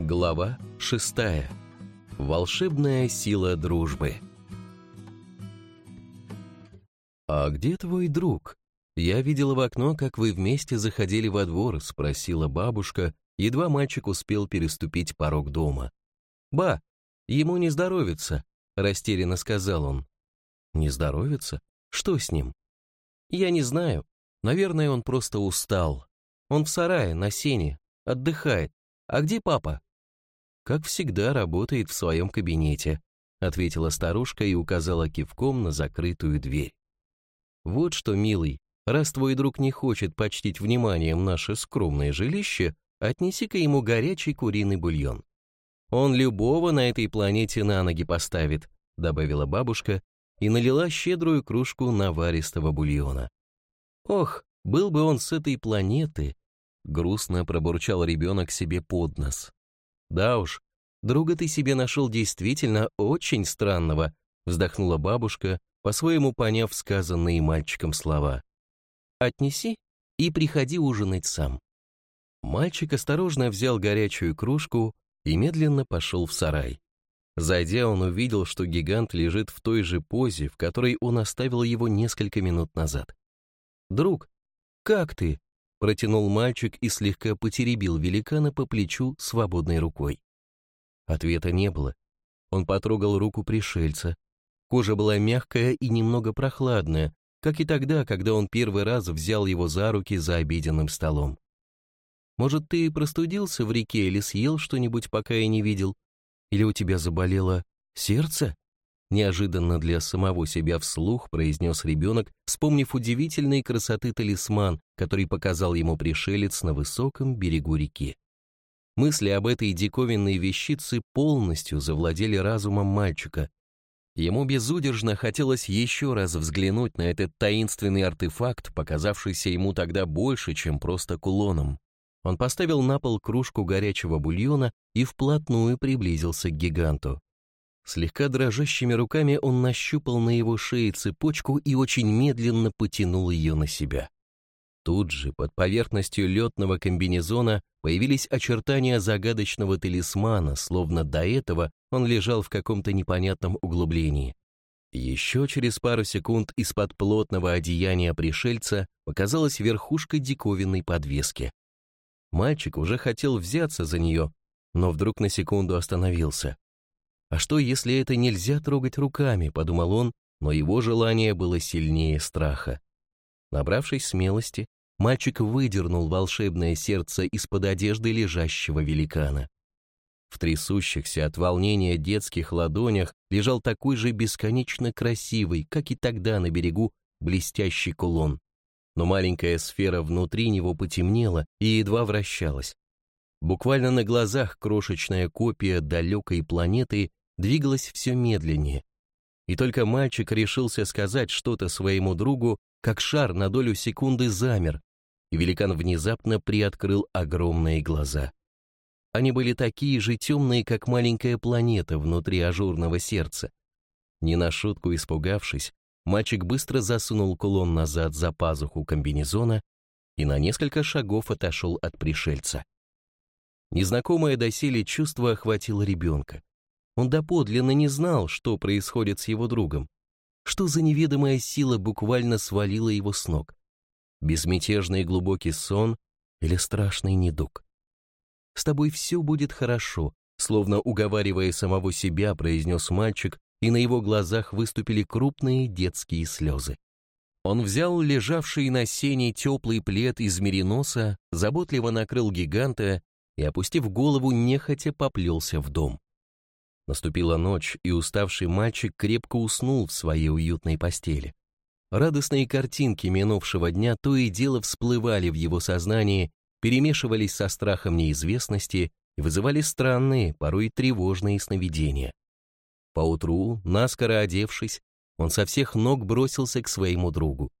Глава шестая. Волшебная сила дружбы. «А где твой друг? Я видела в окно, как вы вместе заходили во двор», спросила бабушка, едва мальчик успел переступить порог дома. «Ба, ему не здоровится», растерянно сказал он. «Не здоровится? Что с ним?» «Я не знаю. Наверное, он просто устал. Он в сарае, на сене, отдыхает. А где папа?» «Как всегда, работает в своем кабинете», ответила старушка и указала кивком на закрытую дверь. «Вот что, милый, раз твой друг не хочет почтить вниманием наше скромное жилище, отнеси-ка ему горячий куриный бульон. Он любого на этой планете на ноги поставит», добавила бабушка и налила щедрую кружку наваристого бульона. «Ох, был бы он с этой планеты!» Грустно пробурчал ребенок себе под нос. «Да уж, друга ты себе нашел действительно очень странного», вздохнула бабушка, по-своему поняв сказанные мальчиком слова. «Отнеси и приходи ужинать сам». Мальчик осторожно взял горячую кружку и медленно пошел в сарай. Зайдя, он увидел, что гигант лежит в той же позе, в которой он оставил его несколько минут назад. «Друг, как ты?» — протянул мальчик и слегка потеребил великана по плечу свободной рукой. Ответа не было. Он потрогал руку пришельца. Кожа была мягкая и немного прохладная, как и тогда, когда он первый раз взял его за руки за обеденным столом. «Может, ты простудился в реке или съел что-нибудь, пока я не видел? Или у тебя заболело сердце?» Неожиданно для самого себя вслух произнес ребенок, вспомнив удивительной красоты талисман, который показал ему пришелец на высоком берегу реки. Мысли об этой диковинной вещице полностью завладели разумом мальчика. Ему безудержно хотелось еще раз взглянуть на этот таинственный артефакт, показавшийся ему тогда больше, чем просто кулоном. Он поставил на пол кружку горячего бульона и вплотную приблизился к гиганту. Слегка дрожащими руками он нащупал на его шее цепочку и очень медленно потянул ее на себя. Тут же, под поверхностью летного комбинезона, появились очертания загадочного талисмана, словно до этого он лежал в каком-то непонятном углублении. Еще через пару секунд из-под плотного одеяния пришельца показалась верхушка диковинной подвески. Мальчик уже хотел взяться за нее, но вдруг на секунду остановился. «А что, если это нельзя трогать руками?» – подумал он, но его желание было сильнее страха. Набравшись смелости, мальчик выдернул волшебное сердце из-под одежды лежащего великана. В трясущихся от волнения детских ладонях лежал такой же бесконечно красивый, как и тогда на берегу, блестящий кулон но маленькая сфера внутри него потемнела и едва вращалась. Буквально на глазах крошечная копия далекой планеты двигалась все медленнее. И только мальчик решился сказать что-то своему другу, как шар на долю секунды замер, и великан внезапно приоткрыл огромные глаза. Они были такие же темные, как маленькая планета внутри ажурного сердца. Не на шутку испугавшись, Мальчик быстро засунул кулон назад за пазуху комбинезона и на несколько шагов отошел от пришельца. Незнакомое доселе чувство охватило ребенка. Он доподлинно не знал, что происходит с его другом. Что за неведомая сила буквально свалила его с ног? Безмятежный глубокий сон или страшный недуг? «С тобой все будет хорошо», словно уговаривая самого себя, произнес мальчик, и на его глазах выступили крупные детские слезы. Он взял лежавший на сене теплый плед из мериноса, заботливо накрыл гиганта и, опустив голову, нехотя поплелся в дом. Наступила ночь, и уставший мальчик крепко уснул в своей уютной постели. Радостные картинки минувшего дня то и дело всплывали в его сознании, перемешивались со страхом неизвестности и вызывали странные, порой тревожные сновидения. Поутру, наскоро одевшись, он со всех ног бросился к своему другу.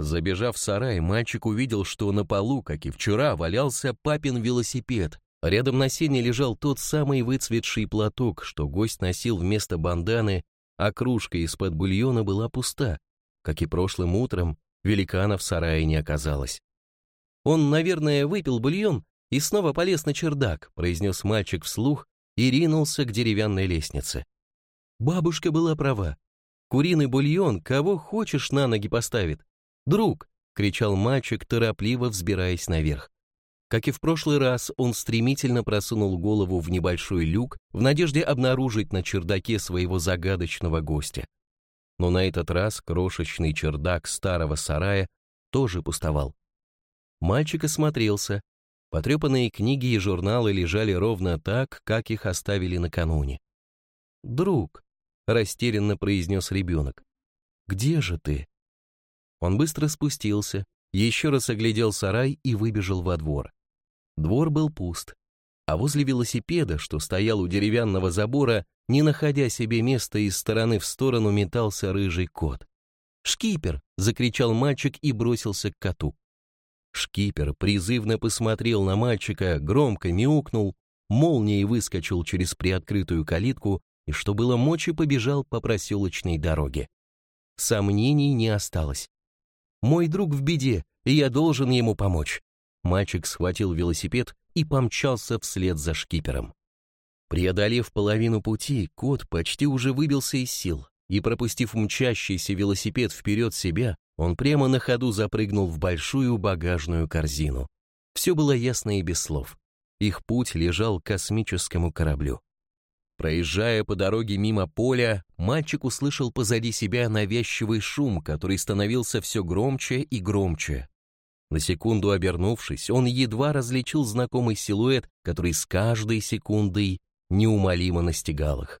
Забежав в сарай, мальчик увидел, что на полу, как и вчера, валялся папин велосипед. Рядом на сене лежал тот самый выцветший платок, что гость носил вместо банданы, а кружка из-под бульона была пуста. Как и прошлым утром, великана в сарае не оказалось. Он, наверное, выпил бульон и снова полез на чердак», произнес мальчик вслух и ринулся к деревянной лестнице. Бабушка была права. Куриный бульон кого хочешь на ноги поставит. «Друг!» — кричал мальчик, торопливо взбираясь наверх. Как и в прошлый раз, он стремительно просунул голову в небольшой люк в надежде обнаружить на чердаке своего загадочного гостя. Но на этот раз крошечный чердак старого сарая тоже пустовал. Мальчик осмотрелся. Потрепанные книги и журналы лежали ровно так, как их оставили накануне. «Друг», — растерянно произнес ребенок, — «где же ты?» Он быстро спустился, еще раз оглядел сарай и выбежал во двор. Двор был пуст, а возле велосипеда, что стоял у деревянного забора, не находя себе места из стороны в сторону метался рыжий кот. «Шкипер!» — закричал мальчик и бросился к коту. Шкипер призывно посмотрел на мальчика, громко мяукнул, молнией выскочил через приоткрытую калитку и, что было мочи, побежал по проселочной дороге. Сомнений не осталось. «Мой друг в беде, и я должен ему помочь». Мальчик схватил велосипед и помчался вслед за шкипером. Преодолев половину пути, кот почти уже выбился из сил, и, пропустив мчащийся велосипед вперед себя, он прямо на ходу запрыгнул в большую багажную корзину. Все было ясно и без слов. Их путь лежал к космическому кораблю. Проезжая по дороге мимо поля, мальчик услышал позади себя навязчивый шум, который становился все громче и громче. На секунду обернувшись, он едва различил знакомый силуэт, который с каждой секундой неумолимо настигал их.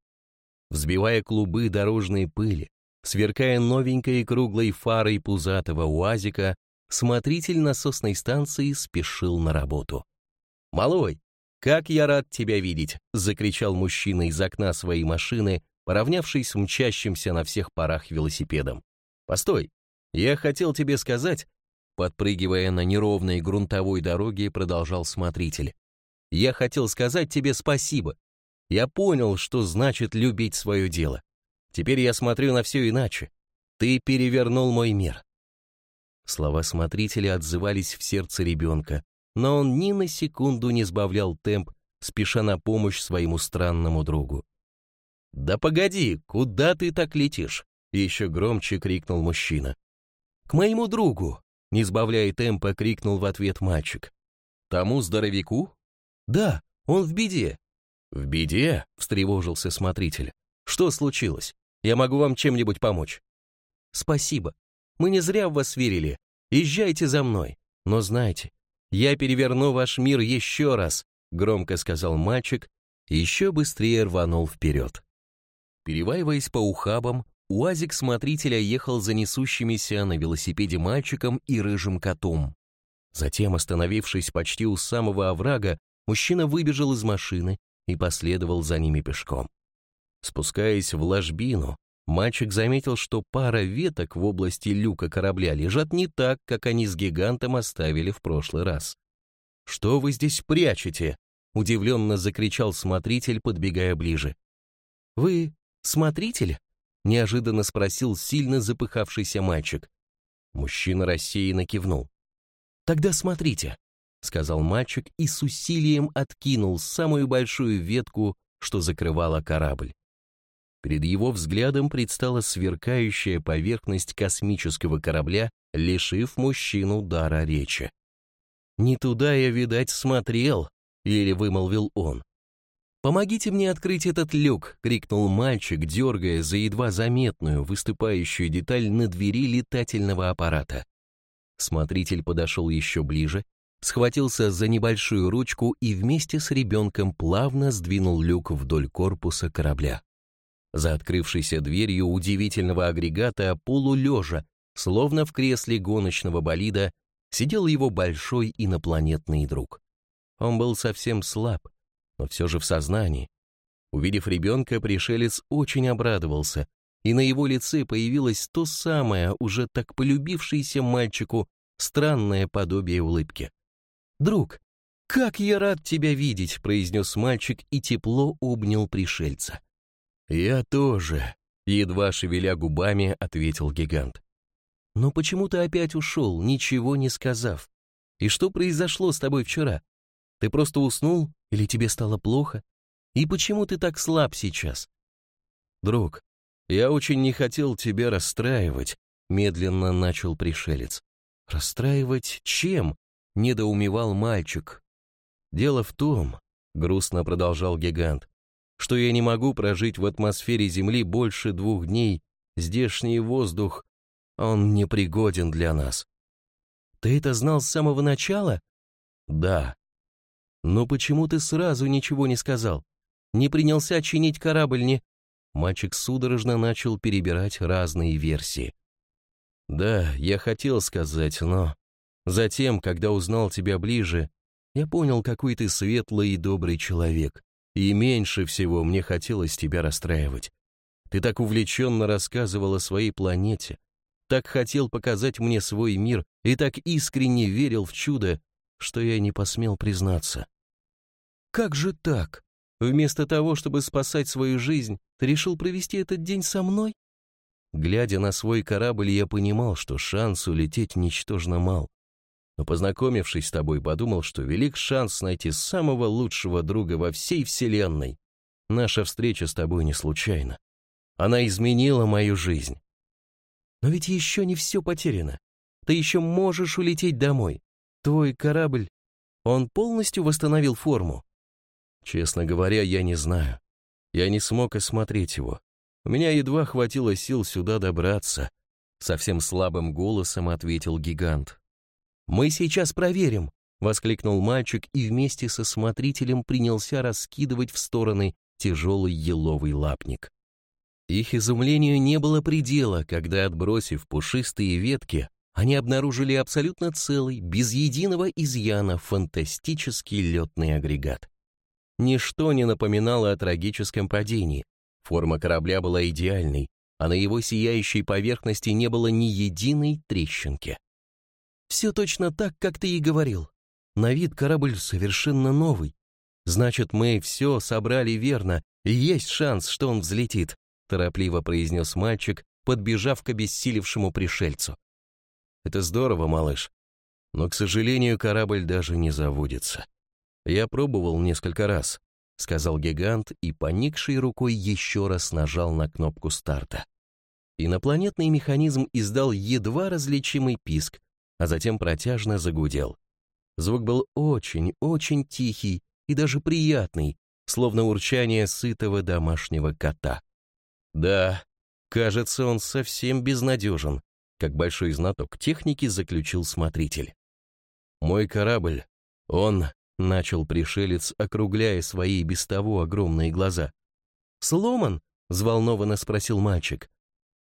Взбивая клубы дорожной пыли, сверкая новенькой круглой фарой пузатого уазика, смотритель насосной станции спешил на работу. «Малой, как я рад тебя видеть!» — закричал мужчина из окна своей машины, поравнявшись с мчащимся на всех парах велосипедом. «Постой, я хотел тебе сказать, Подпрыгивая на неровной грунтовой дороге, продолжал смотритель. «Я хотел сказать тебе спасибо. Я понял, что значит любить свое дело. Теперь я смотрю на все иначе. Ты перевернул мой мир». Слова смотрителя отзывались в сердце ребенка, но он ни на секунду не сбавлял темп, спеша на помощь своему странному другу. «Да погоди, куда ты так летишь?» Еще громче крикнул мужчина. «К моему другу!» Не сбавляя темпа, крикнул в ответ мальчик. «Тому здоровяку?» «Да, он в беде». «В беде?» — встревожился смотритель. «Что случилось? Я могу вам чем-нибудь помочь?» «Спасибо. Мы не зря в вас верили. Езжайте за мной. Но знайте, я переверну ваш мир еще раз», — громко сказал мальчик еще быстрее рванул вперед. Переваиваясь по ухабам, УАЗик смотрителя ехал за несущимися на велосипеде мальчиком и рыжим котом. Затем, остановившись почти у самого оврага, мужчина выбежал из машины и последовал за ними пешком. Спускаясь в ложбину, мальчик заметил, что пара веток в области люка корабля лежат не так, как они с гигантом оставили в прошлый раз. «Что вы здесь прячете?» — удивленно закричал смотритель, подбегая ближе. «Вы смотритель?» Неожиданно спросил сильно запыхавшийся мальчик. Мужчина рассеянно кивнул. «Тогда смотрите», — сказал мальчик и с усилием откинул самую большую ветку, что закрывала корабль. Перед его взглядом предстала сверкающая поверхность космического корабля, лишив мужчину дара речи. «Не туда я, видать, смотрел», — еле вымолвил он. «Помогите мне открыть этот люк!» — крикнул мальчик, дергая за едва заметную выступающую деталь на двери летательного аппарата. Смотритель подошел еще ближе, схватился за небольшую ручку и вместе с ребенком плавно сдвинул люк вдоль корпуса корабля. За открывшейся дверью удивительного агрегата полулежа, словно в кресле гоночного болида, сидел его большой инопланетный друг. Он был совсем слаб, но все же в сознании. Увидев ребенка, пришелец очень обрадовался, и на его лице появилось то самое, уже так полюбившееся мальчику, странное подобие улыбки. «Друг, как я рад тебя видеть!» — произнес мальчик и тепло обнял пришельца. «Я тоже», — едва шевеля губами, ответил гигант. «Но почему ты опять ушел, ничего не сказав? И что произошло с тобой вчера? Ты просто уснул или тебе стало плохо? И почему ты так слаб сейчас? Друг, я очень не хотел тебя расстраивать, медленно начал пришелец. Расстраивать чем? Недоумевал мальчик. Дело в том, грустно продолжал гигант, что я не могу прожить в атмосфере Земли больше двух дней. Здешний воздух, он непригоден для нас. Ты это знал с самого начала? Да. Но почему ты сразу ничего не сказал? Не принялся чинить корабль, не... Мальчик судорожно начал перебирать разные версии. Да, я хотел сказать, но... Затем, когда узнал тебя ближе, я понял, какой ты светлый и добрый человек. И меньше всего мне хотелось тебя расстраивать. Ты так увлеченно рассказывал о своей планете, так хотел показать мне свой мир и так искренне верил в чудо, что я не посмел признаться. Как же так? Вместо того, чтобы спасать свою жизнь, ты решил провести этот день со мной? Глядя на свой корабль, я понимал, что шанс улететь ничтожно мал. Но познакомившись с тобой, подумал, что велик шанс найти самого лучшего друга во всей вселенной. Наша встреча с тобой не случайна. Она изменила мою жизнь. Но ведь еще не все потеряно. Ты еще можешь улететь домой. Твой корабль, он полностью восстановил форму? Честно говоря, я не знаю. Я не смог осмотреть его. У меня едва хватило сил сюда добраться. Совсем слабым голосом ответил гигант. «Мы сейчас проверим», — воскликнул мальчик и вместе со смотрителем принялся раскидывать в стороны тяжелый еловый лапник. Их изумлению не было предела, когда, отбросив пушистые ветки, они обнаружили абсолютно целый, без единого изъяна, фантастический летный агрегат. Ничто не напоминало о трагическом падении. Форма корабля была идеальной, а на его сияющей поверхности не было ни единой трещинки. Все точно так, как ты и говорил. На вид корабль совершенно новый. Значит, мы все собрали верно, и есть шанс, что он взлетит торопливо произнес мальчик, подбежав к обессилевшему пришельцу. Это здорово, малыш. Но, к сожалению, корабль даже не заводится. Я пробовал несколько раз, сказал гигант и, поникшей рукой, еще раз нажал на кнопку старта. Инопланетный механизм издал едва различимый писк, а затем протяжно загудел. Звук был очень-очень тихий и даже приятный, словно урчание сытого домашнего кота. Да, кажется, он совсем безнадежен, как большой знаток техники заключил смотритель. Мой корабль, он, начал пришелец, округляя свои без того огромные глаза. «Сломан?» — взволнованно спросил мальчик.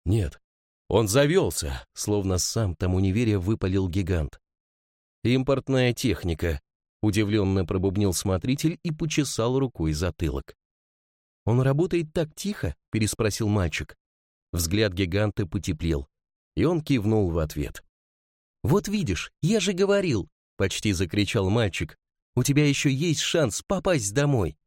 «Нет, он завелся», словно сам тому не веря выпалил гигант. «Импортная техника», — удивленно пробубнил смотритель и почесал рукой затылок. «Он работает так тихо?» — переспросил мальчик. Взгляд гиганта потеплел, и он кивнул в ответ. «Вот видишь, я же говорил!» — почти закричал мальчик. «У тебя еще есть шанс попасть домой!»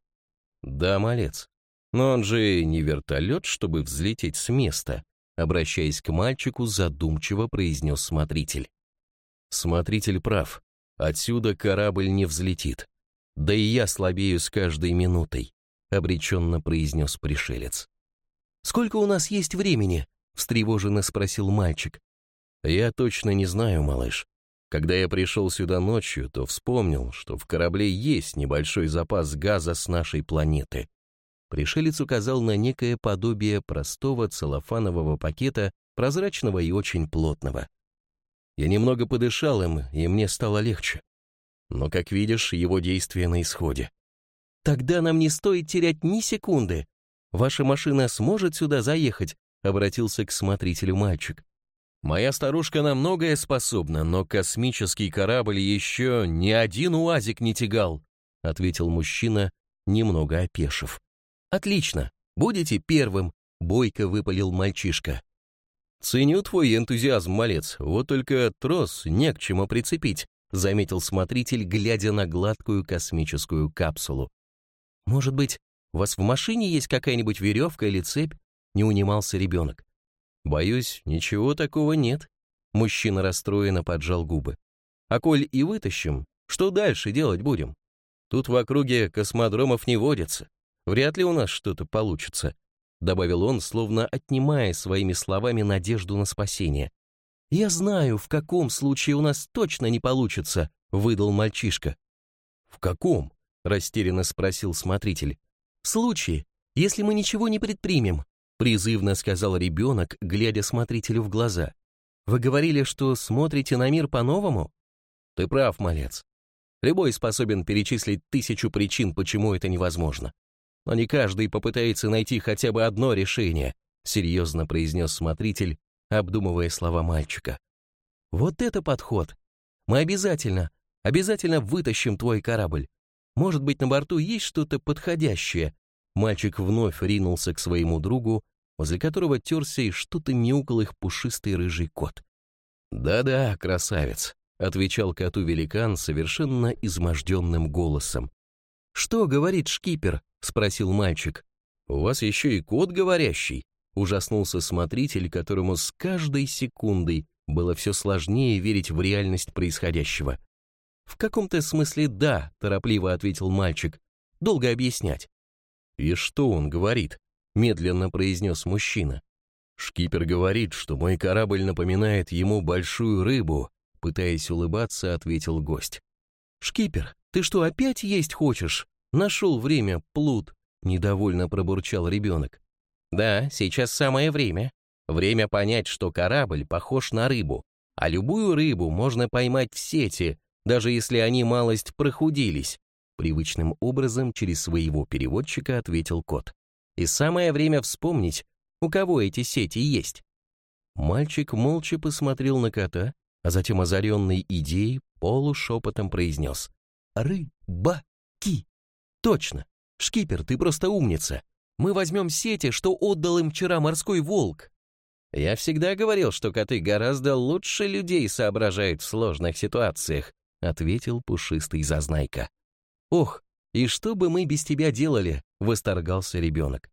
«Да, малец. Но он же не вертолет, чтобы взлететь с места», обращаясь к мальчику, задумчиво произнес смотритель. «Смотритель прав. Отсюда корабль не взлетит. Да и я слабею с каждой минутой обреченно произнес пришелец. «Сколько у нас есть времени?» — встревоженно спросил мальчик. «Я точно не знаю, малыш. Когда я пришел сюда ночью, то вспомнил, что в корабле есть небольшой запас газа с нашей планеты». Пришелец указал на некое подобие простого целлофанового пакета, прозрачного и очень плотного. Я немного подышал им, и мне стало легче. Но, как видишь, его действие на исходе. Тогда нам не стоит терять ни секунды. Ваша машина сможет сюда заехать, обратился к смотрителю мальчик. Моя старушка на многое способна, но космический корабль еще ни один уазик не тягал, ответил мужчина, немного опешив. Отлично, будете первым, бойко выпалил мальчишка. Ценю твой энтузиазм, малец, вот только трос не к чему прицепить, заметил смотритель, глядя на гладкую космическую капсулу. «Может быть, у вас в машине есть какая-нибудь веревка или цепь?» — не унимался ребенок. «Боюсь, ничего такого нет». Мужчина расстроенно поджал губы. «А коль и вытащим, что дальше делать будем?» Тут в округе космодромов не водится. Вряд ли у нас что-то получится», — добавил он, словно отнимая своими словами надежду на спасение. «Я знаю, в каком случае у нас точно не получится», — выдал мальчишка. «В каком?» — растерянно спросил смотритель. «В случае, если мы ничего не предпримем», — призывно сказал ребенок, глядя смотрителю в глаза. «Вы говорили, что смотрите на мир по-новому?» «Ты прав, малец. Любой способен перечислить тысячу причин, почему это невозможно. Но не каждый попытается найти хотя бы одно решение, серьезно произнес смотритель, обдумывая слова мальчика. Вот это подход. Мы обязательно, обязательно вытащим твой корабль. Может быть, на борту есть что-то подходящее. Мальчик вновь ринулся к своему другу, возле которого терся и что-то мяукал их пушистый рыжий кот. «Да-да, красавец», — отвечал коту великан совершенно изможденным голосом. «Что говорит шкипер?» — спросил мальчик. «У вас еще и кот говорящий», — ужаснулся смотритель, которому с каждой секундой было все сложнее верить в реальность происходящего. «В каком-то смысле да», — торопливо ответил мальчик. «Долго объяснять». «И что он говорит?» — медленно произнес мужчина. «Шкипер говорит, что мой корабль напоминает ему большую рыбу», пытаясь улыбаться, ответил гость. «Шкипер, «Ты что, опять есть хочешь? Нашел время, плут!» — недовольно пробурчал ребенок. «Да, сейчас самое время. Время понять, что корабль похож на рыбу, а любую рыбу можно поймать в сети, даже если они малость прохудились», привычным образом через своего переводчика ответил кот. «И самое время вспомнить, у кого эти сети есть». Мальчик молча посмотрел на кота, а затем озаренный идеей полушепотом произнес. Рыбаки. Точно. Шкипер, ты просто умница. Мы возьмем сети, что отдал им вчера морской волк. Я всегда говорил, что коты гораздо лучше людей соображают в сложных ситуациях, ответил пушистый зазнайка. Ох, и что бы мы без тебя делали, восторгался ребенок.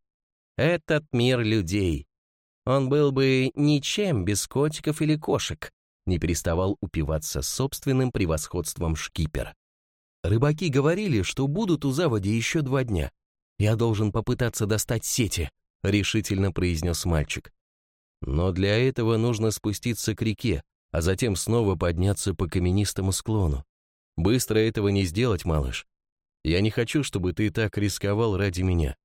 Этот мир людей. Он был бы ничем без котиков или кошек, не переставал упиваться собственным превосходством шкипер. Рыбаки говорили, что будут у заводи еще два дня. Я должен попытаться достать сети, решительно произнес мальчик. Но для этого нужно спуститься к реке, а затем снова подняться по каменистому склону. Быстро этого не сделать, малыш. Я не хочу, чтобы ты так рисковал ради меня.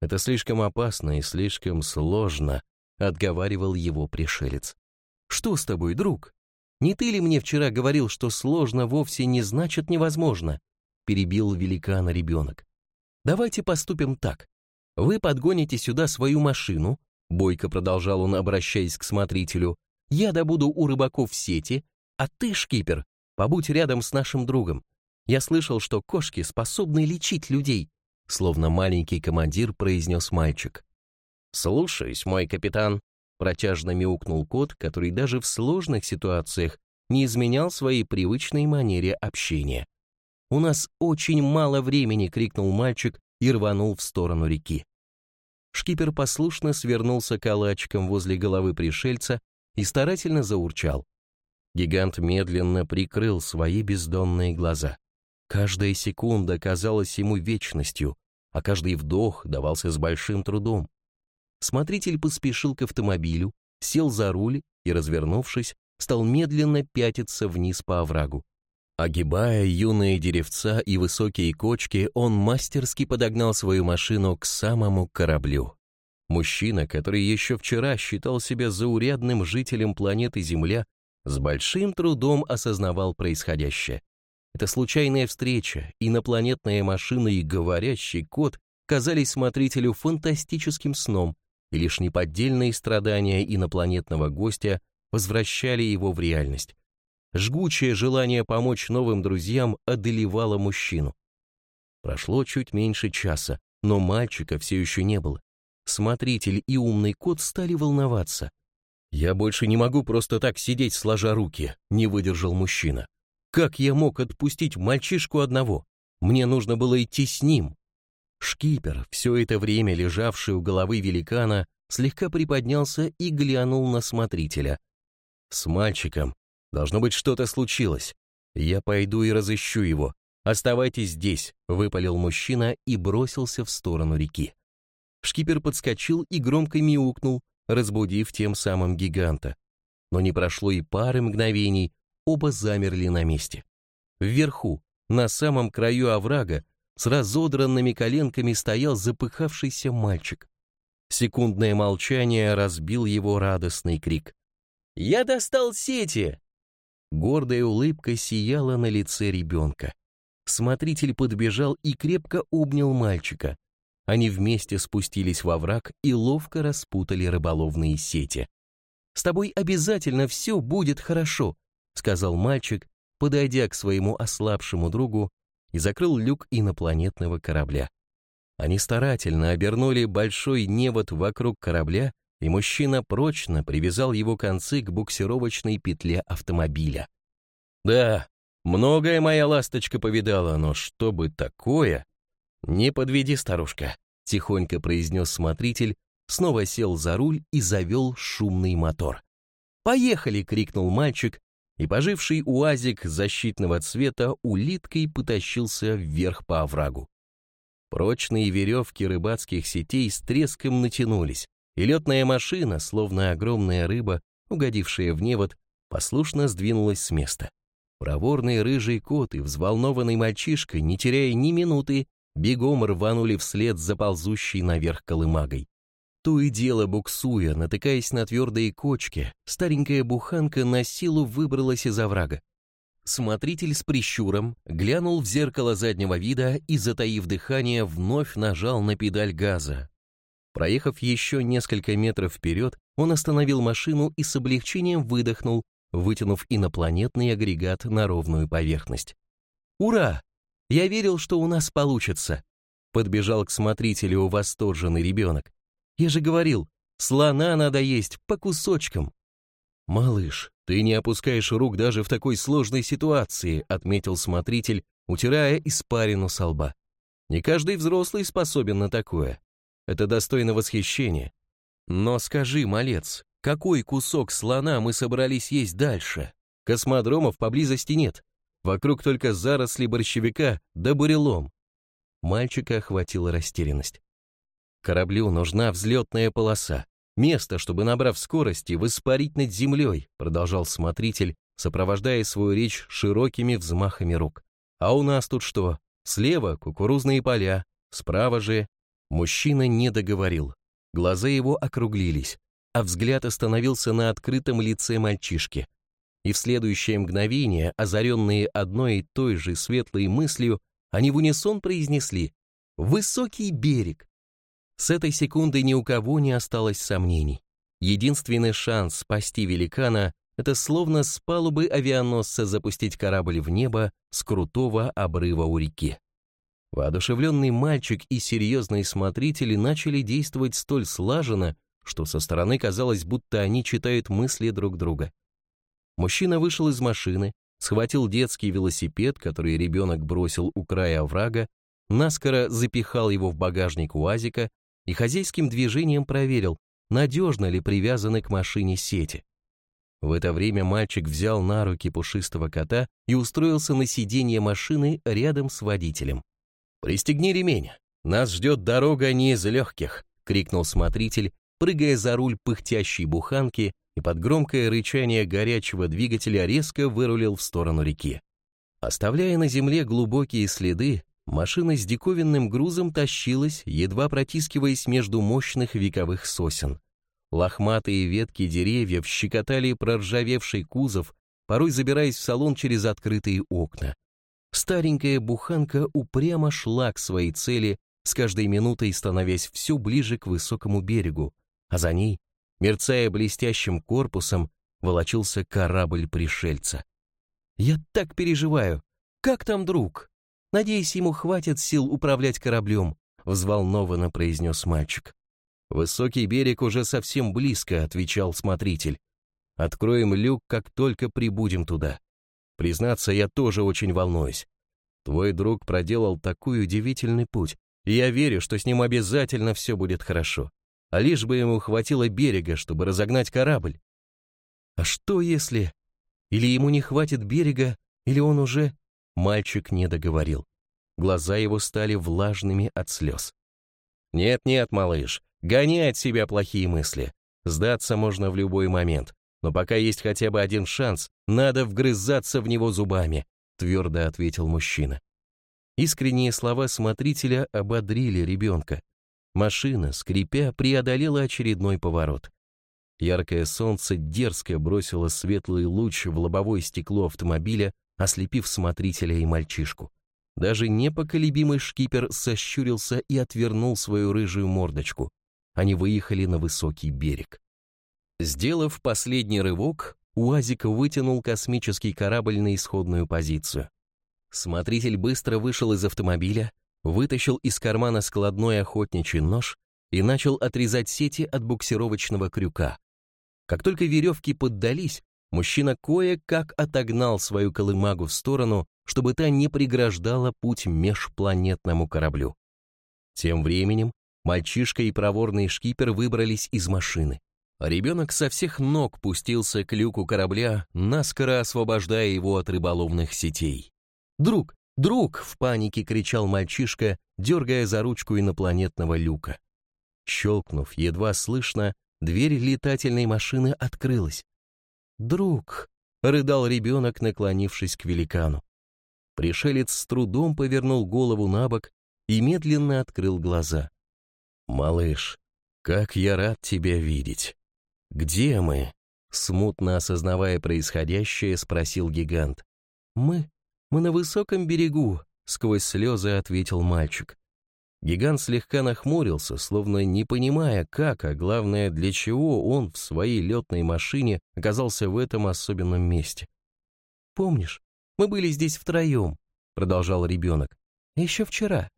Это слишком опасно и слишком сложно, отговаривал его пришелец. Что с тобой, друг? Не ты ли мне вчера говорил, что сложно вовсе не значит невозможно?» перебил великана ребенок. «Давайте поступим так. Вы подгоните сюда свою машину, бойко продолжал он, обращаясь к смотрителю, я добуду у рыбаков сети, а ты, шкипер, побудь рядом с нашим другом. Я слышал, что кошки способны лечить людей», словно маленький командир произнес мальчик. «Слушаюсь, мой капитан», Протяжно мяукнул кот, который даже в сложных ситуациях не изменял своей привычной манере общения. «У нас очень мало времени!» — крикнул мальчик и рванул в сторону реки. Шкипер послушно свернулся калачиком возле головы пришельца и старательно заурчал. Гигант медленно прикрыл свои бездонные глаза. Каждая секунда казалась ему вечностью, а каждый вдох давался с большим трудом. Смотритель поспешил к автомобилю, сел за руль и, развернувшись, стал медленно пятиться вниз по оврагу. Огибая юные деревца и высокие кочки, он мастерски подогнал свою машину к самому кораблю. Мужчина, который еще вчера считал себя заурядным жителем планеты Земля, с большим трудом осознавал происходящее. Это случайная встреча, инопланетная машина и говорящий кот казались смотрителю фантастическим сном, и лишь неподдельные страдания инопланетного гостя возвращали его в реальность. Жгучее желание помочь новым друзьям одолевало мужчину. Прошло чуть меньше часа, но мальчика все еще не было. Смотритель и умный кот стали волноваться. «Я больше не могу просто так сидеть сложа руки», — не выдержал мужчина. «Как я мог отпустить мальчишку одного? Мне нужно было идти с ним, Шкипер, все это время лежавший у головы великана, слегка приподнялся и глянул на смотрителя. «С мальчиком. Должно быть, что-то случилось. Я пойду и разыщу его. «Оставайтесь здесь», — выпалил мужчина и бросился в сторону реки. Шкипер подскочил и громко мяукнул, разбудив тем самым гиганта. Но не прошло и пары мгновений, оба замерли на месте. Вверху, на самом краю оврага, с разодранными коленками стоял запыхавшийся мальчик. Секундное молчание разбил его радостный крик. «Я достал сети!» Гордая улыбка сияла на лице ребенка. Смотритель подбежал и крепко обнял мальчика. Они вместе спустились во враг и ловко распутали рыболовные сети. «С тобой обязательно все будет хорошо», — сказал мальчик, подойдя к своему ослабшему другу и закрыл люк инопланетного корабля. Они старательно обернули большой невод вокруг корабля, и мужчина прочно привязал его концы к буксировочной петле автомобиля. «Да, многое моя ласточка повидала, но что бы такое...» «Не подведи, старушка», — тихонько произнес смотритель, снова сел за руль и завел шумный мотор. «Поехали!» — крикнул мальчик, и поживший уазик защитного цвета улиткой потащился вверх по оврагу. Прочные веревки рыбацких сетей с треском натянулись, и летная машина, словно огромная рыба, угодившая в невод, послушно сдвинулась с места. Проворный рыжий кот и взволнованный мальчишка, не теряя ни минуты, бегом рванули вслед за ползущей наверх колымагой. То и дело буксуя, натыкаясь на твердые кочки, старенькая буханка на силу выбралась из оврага. Смотритель с прищуром глянул в зеркало заднего вида и, затаив дыхание, вновь нажал на педаль газа. Проехав еще несколько метров вперед, он остановил машину и с облегчением выдохнул, вытянув инопланетный агрегат на ровную поверхность. «Ура! Я верил, что у нас получится!» Подбежал к смотрителю восторженный ребенок. Я же говорил, слона надо есть по кусочкам. Малыш, ты не опускаешь рук даже в такой сложной ситуации, отметил смотритель, утирая испарину со лба. Не каждый взрослый способен на такое. Это достойно восхищения. Но скажи, малец, какой кусок слона мы собрались есть дальше? Космодромов поблизости нет. Вокруг только заросли борщевика да бурелом. Мальчика охватила растерянность. Кораблю нужна взлетная полоса. Место, чтобы, набрав скорости, воспарить над землей, продолжал смотритель, сопровождая свою речь широкими взмахами рук. А у нас тут что? Слева кукурузные поля, справа же... Мужчина не договорил. Глаза его округлились, а взгляд остановился на открытом лице мальчишки. И в следующее мгновение, озаренные одной и той же светлой мыслью, они в унисон произнесли «Высокий берег». С этой секунды ни у кого не осталось сомнений. Единственный шанс спасти великана — это словно с палубы авианосца запустить корабль в небо с крутого обрыва у реки. Воодушевленный мальчик и серьезные смотрители начали действовать столь слаженно, что со стороны казалось, будто они читают мысли друг друга. Мужчина вышел из машины, схватил детский велосипед, который ребенок бросил у края оврага, наскоро запихал его в багажник УАЗика и хозяйским движением проверил, надежно ли привязаны к машине сети. В это время мальчик взял на руки пушистого кота и устроился на сиденье машины рядом с водителем. «Пристегни ремень, нас ждет дорога не из легких», — крикнул смотритель, прыгая за руль пыхтящей буханки и под громкое рычание горячего двигателя резко вырулил в сторону реки. Оставляя на земле глубокие следы, Машина с диковинным грузом тащилась, едва протискиваясь между мощных вековых сосен. Лохматые ветки деревьев щекотали проржавевший кузов, порой забираясь в салон через открытые окна. Старенькая буханка упрямо шла к своей цели, с каждой минутой становясь все ближе к высокому берегу, а за ней, мерцая блестящим корпусом, волочился корабль пришельца. «Я так переживаю! Как там друг?» Надеюсь, ему хватит сил управлять кораблем», — взволнованно произнес мальчик. «Высокий берег уже совсем близко», — отвечал смотритель. «Откроем люк, как только прибудем туда. Признаться, я тоже очень волнуюсь. Твой друг проделал такой удивительный путь, и я верю, что с ним обязательно все будет хорошо. А лишь бы ему хватило берега, чтобы разогнать корабль. А что если... Или ему не хватит берега, или он уже мальчик не договорил. Глаза его стали влажными от слез. «Нет-нет, малыш, гони от себя плохие мысли. Сдаться можно в любой момент. Но пока есть хотя бы один шанс, надо вгрызаться в него зубами», твердо ответил мужчина. Искренние слова смотрителя ободрили ребенка. Машина, скрипя, преодолела очередной поворот. Яркое солнце дерзко бросило светлый луч в лобовое стекло автомобиля, ослепив смотрителя и мальчишку. Даже непоколебимый шкипер сощурился и отвернул свою рыжую мордочку. Они выехали на высокий берег. Сделав последний рывок, УАЗик вытянул космический корабль на исходную позицию. Смотритель быстро вышел из автомобиля, вытащил из кармана складной охотничий нож и начал отрезать сети от буксировочного крюка. Как только веревки поддались, мужчина кое-как отогнал свою колымагу в сторону, чтобы та не преграждала путь межпланетному кораблю. Тем временем мальчишка и проворный шкипер выбрались из машины. ребенок со всех ног пустился к люку корабля, наскоро освобождая его от рыболовных сетей. «Друг, друг!» — в панике кричал мальчишка, дергая за ручку инопланетного люка. Щелкнув, едва слышно, дверь летательной машины открылась. «Друг!» — рыдал ребенок, наклонившись к великану. Пришелец с трудом повернул голову на бок и медленно открыл глаза. «Малыш, как я рад тебя видеть! Где мы?» Смутно осознавая происходящее, спросил гигант. «Мы? Мы на высоком берегу», — сквозь слезы ответил мальчик. Гигант слегка нахмурился, словно не понимая, как, а главное, для чего он в своей летной машине оказался в этом особенном месте. «Помнишь, мы были здесь втроем», — продолжал ребенок. «Еще вчера.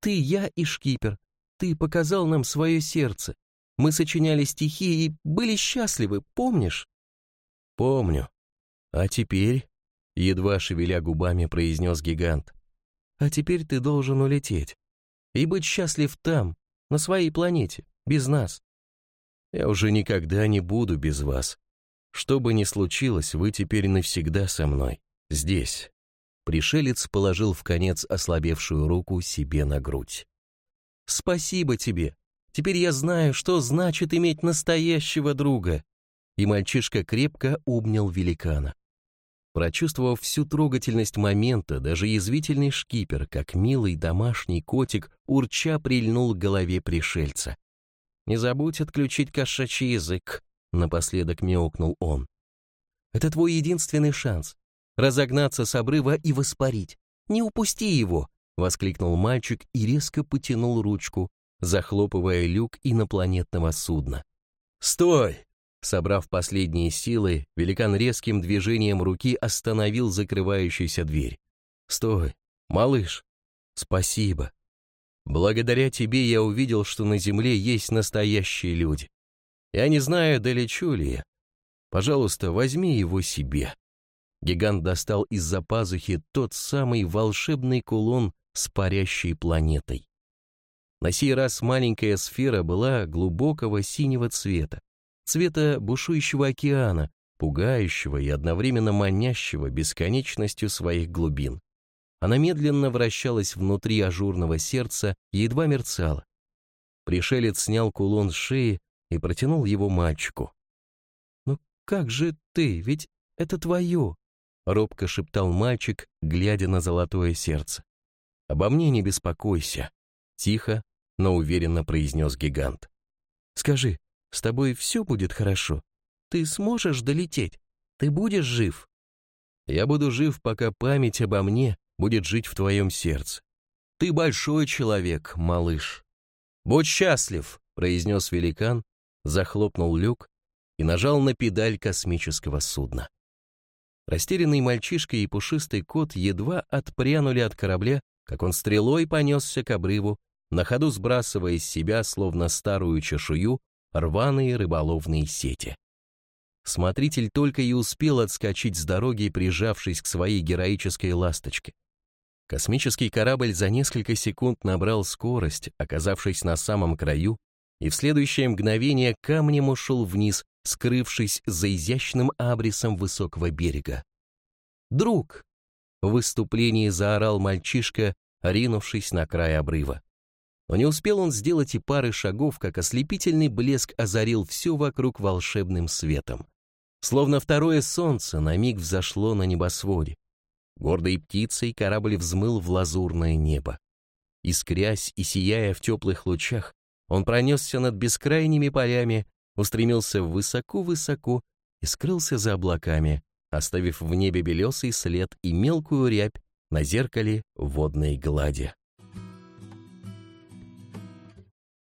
Ты, я и шкипер. Ты показал нам свое сердце. Мы сочиняли стихи и были счастливы, помнишь?» «Помню. А теперь?» — едва шевеля губами произнес гигант. «А теперь ты должен улететь и быть счастлив там, на своей планете, без нас. Я уже никогда не буду без вас. Что бы ни случилось, вы теперь навсегда со мной, здесь. Пришелец положил в конец ослабевшую руку себе на грудь. Спасибо тебе. Теперь я знаю, что значит иметь настоящего друга. И мальчишка крепко обнял великана. Прочувствовав всю трогательность момента, даже язвительный шкипер, как милый домашний котик, урча прильнул к голове пришельца. «Не забудь отключить кошачий язык», — напоследок мяукнул он. «Это твой единственный шанс. Разогнаться с обрыва и воспарить. Не упусти его!» — воскликнул мальчик и резко потянул ручку, захлопывая люк инопланетного судна. «Стой!» Собрав последние силы, великан резким движением руки остановил закрывающуюся дверь. «Стой, малыш! Спасибо! Благодаря тебе я увидел, что на земле есть настоящие люди. Я не знаю, долечу ли я. Пожалуйста, возьми его себе». Гигант достал из-за пазухи тот самый волшебный кулон с парящей планетой. На сей раз маленькая сфера была глубокого синего цвета, цвета бушующего океана, пугающего и одновременно манящего бесконечностью своих глубин. Она медленно вращалась внутри ажурного сердца и едва мерцала. Пришелец снял кулон с шеи и протянул его мальчику. «Ну как же ты, ведь это твое!» — робко шептал мальчик, глядя на золотое сердце. «Обо мне не беспокойся», — тихо, но уверенно произнес гигант. «Скажи, с тобой все будет хорошо. Ты сможешь долететь. Ты будешь жив. Я буду жив, пока память обо мне будет жить в твоем сердце. Ты большой человек, малыш. Будь счастлив, произнес великан, захлопнул люк и нажал на педаль космического судна. Растерянный мальчишка и пушистый кот едва отпрянули от корабля, как он стрелой понесся к обрыву, на ходу сбрасывая из себя, словно старую чешую, рваные рыболовные сети. Смотритель только и успел отскочить с дороги, прижавшись к своей героической ласточке. Космический корабль за несколько секунд набрал скорость, оказавшись на самом краю, и в следующее мгновение камнем ушел вниз, скрывшись за изящным абрисом высокого берега. «Друг!» в выступлении заорал мальчишка, ринувшись на край обрыва. Но не успел он сделать и пары шагов, как ослепительный блеск озарил все вокруг волшебным светом. Словно второе солнце на миг взошло на небосводе. Гордой птицей корабль взмыл в лазурное небо. Искрясь и сияя в теплых лучах, он пронесся над бескрайними полями, устремился высоко-высоко и скрылся за облаками, оставив в небе белесый след и мелкую рябь на зеркале водной глади.